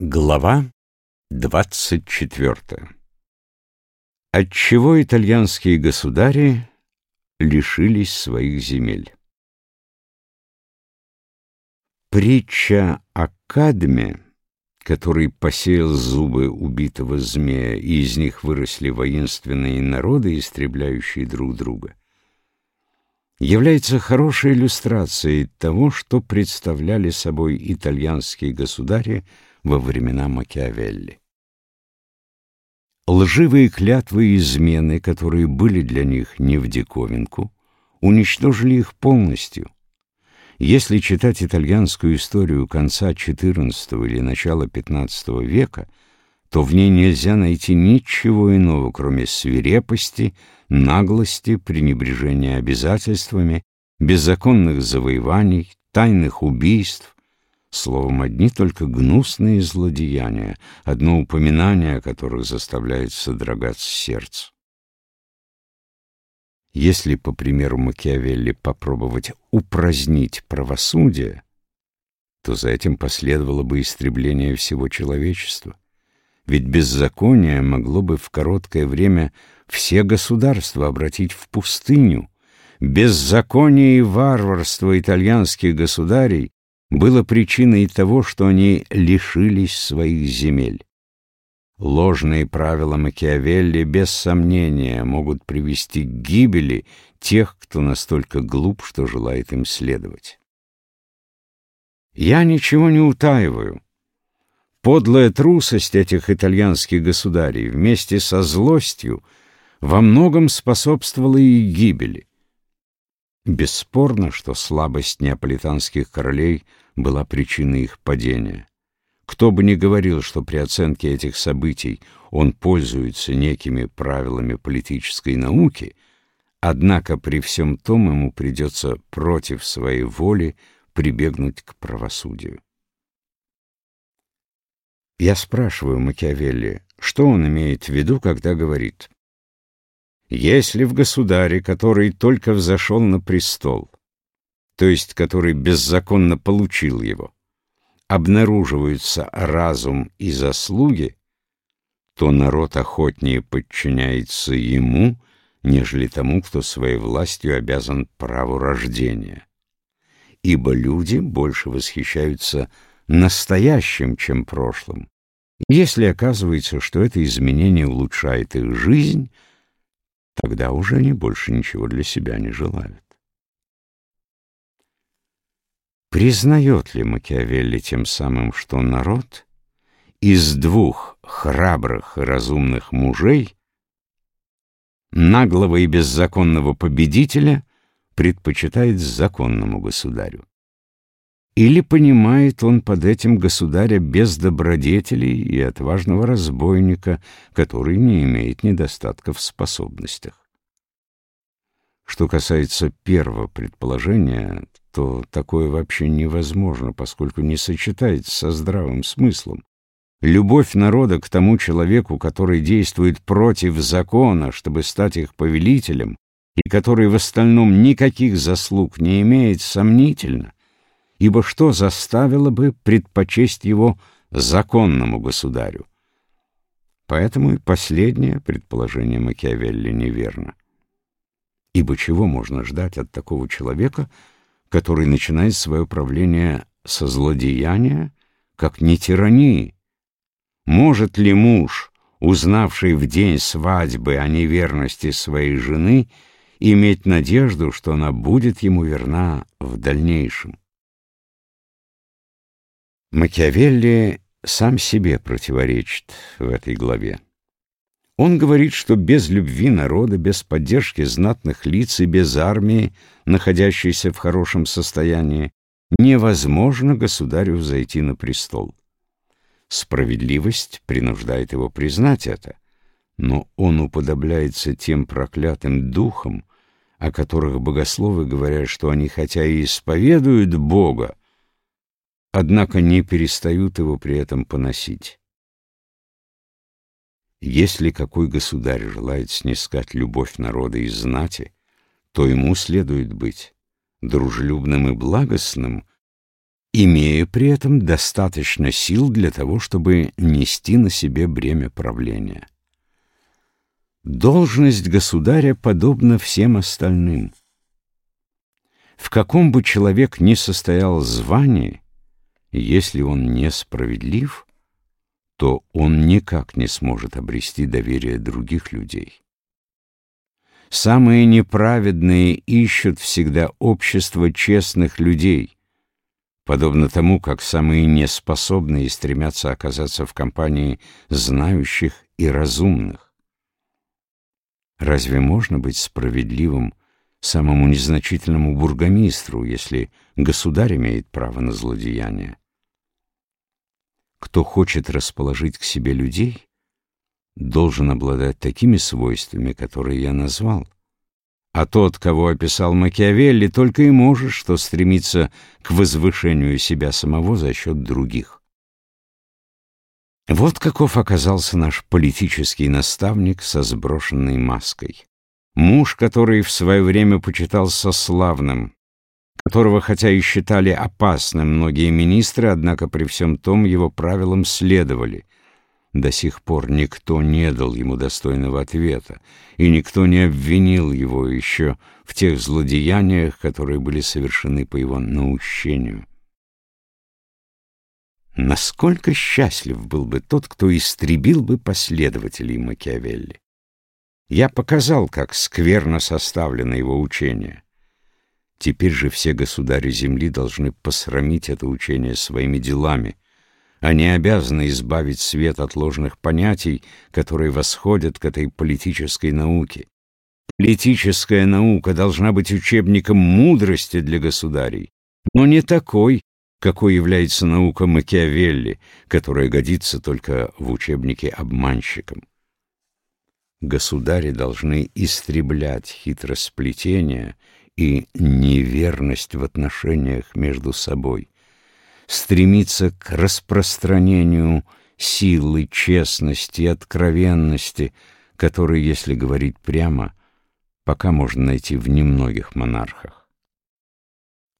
Глава двадцать четвертая Отчего итальянские государи лишились своих земель? Притча о Кадме, который посеял зубы убитого змея, и из них выросли воинственные народы, истребляющие друг друга, является хорошей иллюстрацией того, что представляли собой итальянские государи – во времена Макиавелли. Лживые клятвы и измены, которые были для них не в диковинку, уничтожили их полностью. Если читать итальянскую историю конца XIV или начала XV века, то в ней нельзя найти ничего иного, кроме свирепости, наглости, пренебрежения обязательствами, беззаконных завоеваний, тайных убийств, Словом, одни только гнусные злодеяния, одно упоминание о которых заставляет содрогаться сердце. Если, по примеру Макиавелли, попробовать упразднить правосудие, то за этим последовало бы истребление всего человечества. Ведь беззаконие могло бы в короткое время все государства обратить в пустыню. Беззаконие и варварство итальянских государей было причиной того, что они лишились своих земель. Ложные правила Макиавелли без сомнения могут привести к гибели тех, кто настолько глуп, что желает им следовать. Я ничего не утаиваю. Подлая трусость этих итальянских государей вместе со злостью во многом способствовала их гибели. Бесспорно, что слабость неаполитанских королей была причиной их падения. Кто бы ни говорил, что при оценке этих событий он пользуется некими правилами политической науки, однако при всем том ему придется против своей воли прибегнуть к правосудию. Я спрашиваю Макиавелли, что он имеет в виду, когда говорит если в государе, который только взошел на престол, то есть который беззаконно получил его, обнаруживаются разум и заслуги, то народ охотнее подчиняется ему, нежели тому, кто своей властью обязан праву рождения. Ибо люди больше восхищаются настоящим, чем прошлым. Если оказывается, что это изменение улучшает их жизнь — тогда уже они больше ничего для себя не желают. Признает ли Макиавелли тем самым, что народ из двух храбрых и разумных мужей, наглого и беззаконного победителя, предпочитает законному государю? Или понимает он под этим государя без добродетелей и отважного разбойника, который не имеет недостатков в способностях? Что касается первого предположения, то такое вообще невозможно, поскольку не сочетается со здравым смыслом. Любовь народа к тому человеку, который действует против закона, чтобы стать их повелителем, и который в остальном никаких заслуг не имеет, сомнительно ибо что заставило бы предпочесть его законному государю? Поэтому и последнее предположение Макиавелли неверно. Ибо чего можно ждать от такого человека, который начинает свое правление со злодеяния, как не тирании? Может ли муж, узнавший в день свадьбы о неверности своей жены, иметь надежду, что она будет ему верна в дальнейшем? Макиавелли сам себе противоречит в этой главе. Он говорит, что без любви народа, без поддержки знатных лиц и без армии, находящейся в хорошем состоянии, невозможно государю зайти на престол. Справедливость принуждает его признать это, но он уподобляется тем проклятым духам, о которых богословы говорят, что они хотя и исповедуют Бога, однако не перестают его при этом поносить. Если какой государь желает снискать любовь народа и знати, то ему следует быть дружелюбным и благостным, имея при этом достаточно сил для того, чтобы нести на себе бремя правления. Должность государя подобна всем остальным. В каком бы человек ни состоял звании, если он несправедлив, то он никак не сможет обрести доверие других людей. Самые неправедные ищут всегда общество честных людей, подобно тому, как самые неспособные стремятся оказаться в компании знающих и разумных. Разве можно быть справедливым самому незначительному бургомистру, если государь имеет право на злодеяние? Кто хочет расположить к себе людей, должен обладать такими свойствами, которые я назвал. А тот, кого описал Макиавелли, только и может, что стремиться к возвышению себя самого за счет других. Вот каков оказался наш политический наставник со сброшенной маской. Муж, который в свое время почитался славным, которого хотя и считали опасным многие министры, однако при всем том его правилам следовали. До сих пор никто не дал ему достойного ответа, и никто не обвинил его еще в тех злодеяниях, которые были совершены по его наущению. Насколько счастлив был бы тот, кто истребил бы последователей Макиавелли. Я показал, как скверно составлено его учение. Теперь же все государи земли должны посрамить это учение своими делами. Они обязаны избавить свет от ложных понятий, которые восходят к этой политической науке. Политическая наука должна быть учебником мудрости для государей, но не такой, какой является наука Макиавелли, которая годится только в учебнике обманщикам. Государи должны истреблять хитросплетения и неверность в отношениях между собой, стремиться к распространению силы, честности, откровенности, которые, если говорить прямо, пока можно найти в немногих монархах.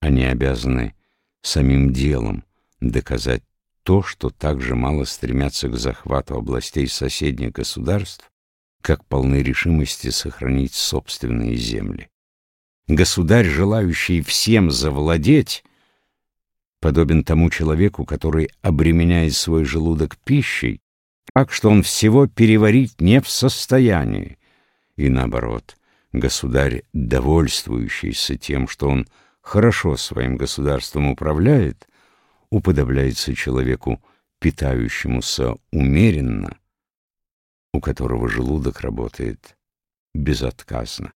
Они обязаны самим делом доказать то, что так же мало стремятся к захвату областей соседних государств, как полны решимости сохранить собственные земли. Государь, желающий всем завладеть, подобен тому человеку, который обременяет свой желудок пищей, так что он всего переварить не в состоянии. И наоборот, государь, довольствующийся тем, что он хорошо своим государством управляет, уподобляется человеку, питающемуся умеренно, у которого желудок работает безотказно.